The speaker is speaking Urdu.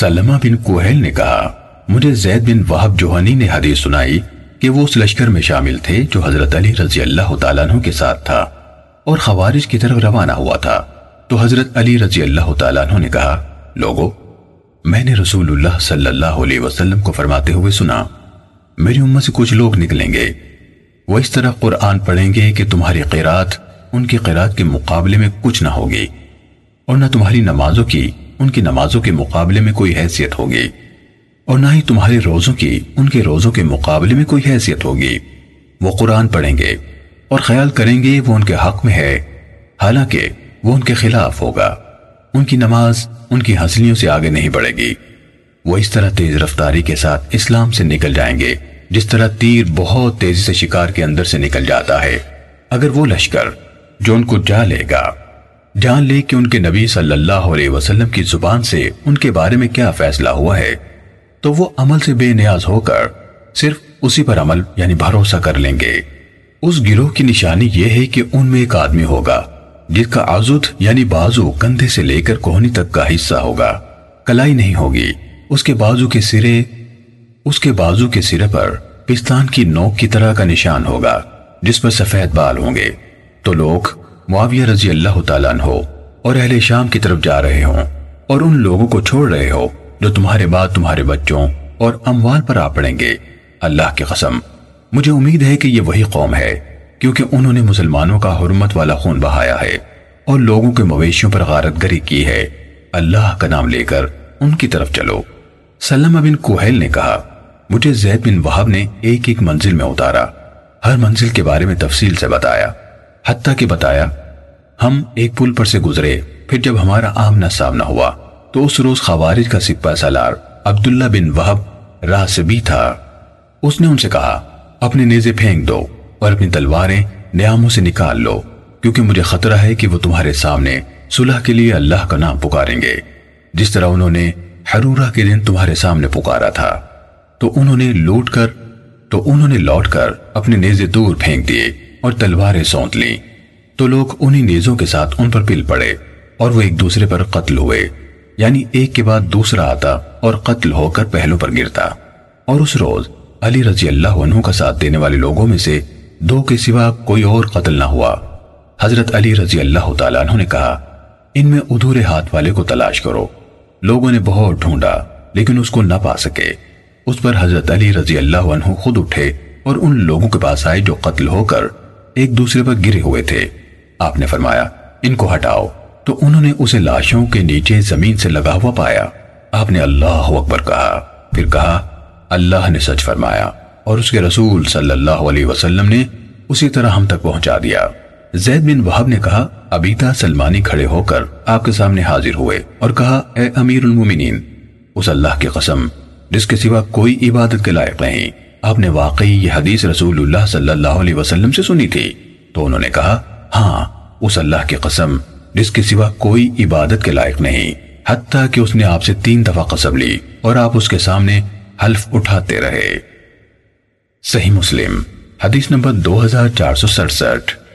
سلمہ بن کوہل نے کہا، مجھے زید بن وحب جوہنی نے حدیث سنائی کہ وہ اس لشکر میں شامل تھے جو حضرت علی رضی اللہ تعالیٰ عنہ کے ساتھ تھا اور خوارج کی طرف روانہ ہوا تھا۔ تو حضرت علی رضی اللہ تعالیٰ عنہ نے کہا، لوگو، میں نے رسول اللہ صلی اللہ علیہ وسلم کو فرماتے ہوئے سنا، میری امت سے کچھ لوگ نکلیں گے۔ وہ اس طرح قرآن پڑھیں گے کہ تمہاری قیرات ان کی قیرات کے مقابلے میں کچھ نہ ہوگی اور نہ تمہاری نمازوں کی ان کی نمازوں کے مقابلے میں کوئی حیثیت ہوگی اور نہ ہی تمہارے روزوں کی، ان کے روزوں کے مقابلے میں کوئی حیثیت ہوگی۔ وہ قرآن پڑھیں گے اور خیال کریں گے وہ ان کے حق میں ہے، حالانکہ وہ ان کے خلاف ہوگا۔ ان کی نماز ان کی ہنسلیوں سے آگے نہیں بڑھے گی۔ وہ اس طرح تیز رفتاری کے ساتھ اسلام سے نکل جائیں گے، جس طرح تیر بہت تیزی سے شکار کے اندر سے نکل جاتا ہے۔ اگر وہ لشکر جو ان کو جا لے گا۔ جان لے کہ ان کے نبی صلی اللہ علیہ وسلم کی زبان سے ان کے بارے میں کیا فیصلہ ہوا ہے، تو وہ عمل سے بے نیاز ہو کر صرف اسی پر عمل یعنی بھروسہ کر لیں گے۔ اس گروہ کی نشانی یہ ہے کہ ان میں ایک آدمی ہوگا، جس کا عزد یعنی بازو کندھے سے لے کر کوہنی تک کا حصہ ہوگا۔ کلائی نہیں ہوگی۔ اس کے بازو کے سرے، اس کے بازو کے سرے پر پستان کی نوک کی طرح کا نشان ہوگا، جس پر سفید بال ہوں گے۔ تو لوگ معاویہ رضی اللہ تعالیٰ عنہ اور اہل شام کی طرف جا رہے ہوں اور ان لوگوں کو چھوڑ رہے ہو جو تمہارے بعد تمہارے بچوں اور اموال پر آ پڑیں گے۔ اللہ کی قسم، مجھے امید ہے کہ یہ وہی قوم ہے، کیونکہ انہوں نے مسلمانوں کا حرمت والا خون بہایا ہے اور لوگوں کے مویشیوں پر غارت گری کی ہے۔ اللہ کا نام لے کر ان کی طرف چلو۔ سلمہ بن کوہل نے کہا، مجھے زید بن وحب نے ایک ایک منزل میں اتارا۔ ہر منزل کے بارے میں تفصیل سے بتایا۔ حتیٰ کہ بتایا، ہم ایک پل پر سے گزرے، پھر جب ہمارا آمنا سامنا ہوا، تو اس روز خوارج کا سپہ سالار عبداللہ بن وحب راہ سے بھی تھا۔ اس نے ان سے کہا، اپنے نیزے پھینک دو اور اپنی تلواریں نیاموں سے نکال لو، کیونکہ مجھے خطرہ ہے کہ وہ تمہارے سامنے صلح کے لیے اللہ کا نام پکاریں گے۔ جس طرح انہوں نے حرورہ کے دن تمہارے سامنے پکارا تھا، تو انہوں نے لوٹ کر، تو انہوں نے لوٹ کر اپنے نیزے دور پھینک دیے۔ اور تلواریں سونت لی تو لوگ انہی نیزوں کے ساتھ ان پر پل پڑے اور وہ ایک دوسرے پر قتل ہوئے۔ یعنی ایک کے بعد دوسرا آتا اور قتل ہو کر پہلوں پر گرتا۔ اور اس روز علی رضی اللہ عنہ کا ساتھ دینے والے لوگوں میں سے دو کے سوا کوئی اور قتل نہ ہوا۔ حضرت علی رضی اللہ تعالیٰ عنہ نے کہا، ان میں ادھورے ہاتھ والے کو تلاش کرو۔ لوگوں نے بہت ڈھونڈا، لیکن اس کو نہ پا سکے۔ اس پر حضرت علی رضی اللہ عنہ خود اٹھے اور ان لوگوں کے پاس آئے جو قتل ہو کر ایک دوسرے پر گرے ہوئے تھے۔ آپ نے فرمایا، ان کو ہٹاؤ۔ تو انہوں نے اسے لاشوں کے نیچے زمین سے لگا ہوا پایا۔ آپ نے اللہ اکبر کہا۔ پھر کہا، اللہ نے سچ فرمایا اور اس کے رسول صلی اللہ علیہ وسلم نے اسی طرح ہم تک پہنچا دیا۔ زید بن وحب نے کہا، ابیتا سلمانی کھڑے ہو کر آپ کے سامنے حاضر ہوئے اور کہا، اے امیر المومنین، اس اللہ کی قسم، جس کے سوا کوئی عبادت کے لائق نہیں۔ آپ نے واقعی یہ حدیث رسول اللہ صلی اللہ علیہ وسلم سے سنی تھی؟ تو انہوں نے کہا ہاں اس اللہ کی قسم، جس کے سوا کوئی عبادت کے لائق نہیں، حتیٰ کہ اس نے آپ سے تین دفعہ قسم لی اور آپ اس کے سامنے حلف اٹھاتے رہے۔ صحیح مسلم، حدیث نمبر دو ہزار چار سو سڑسٹھ۔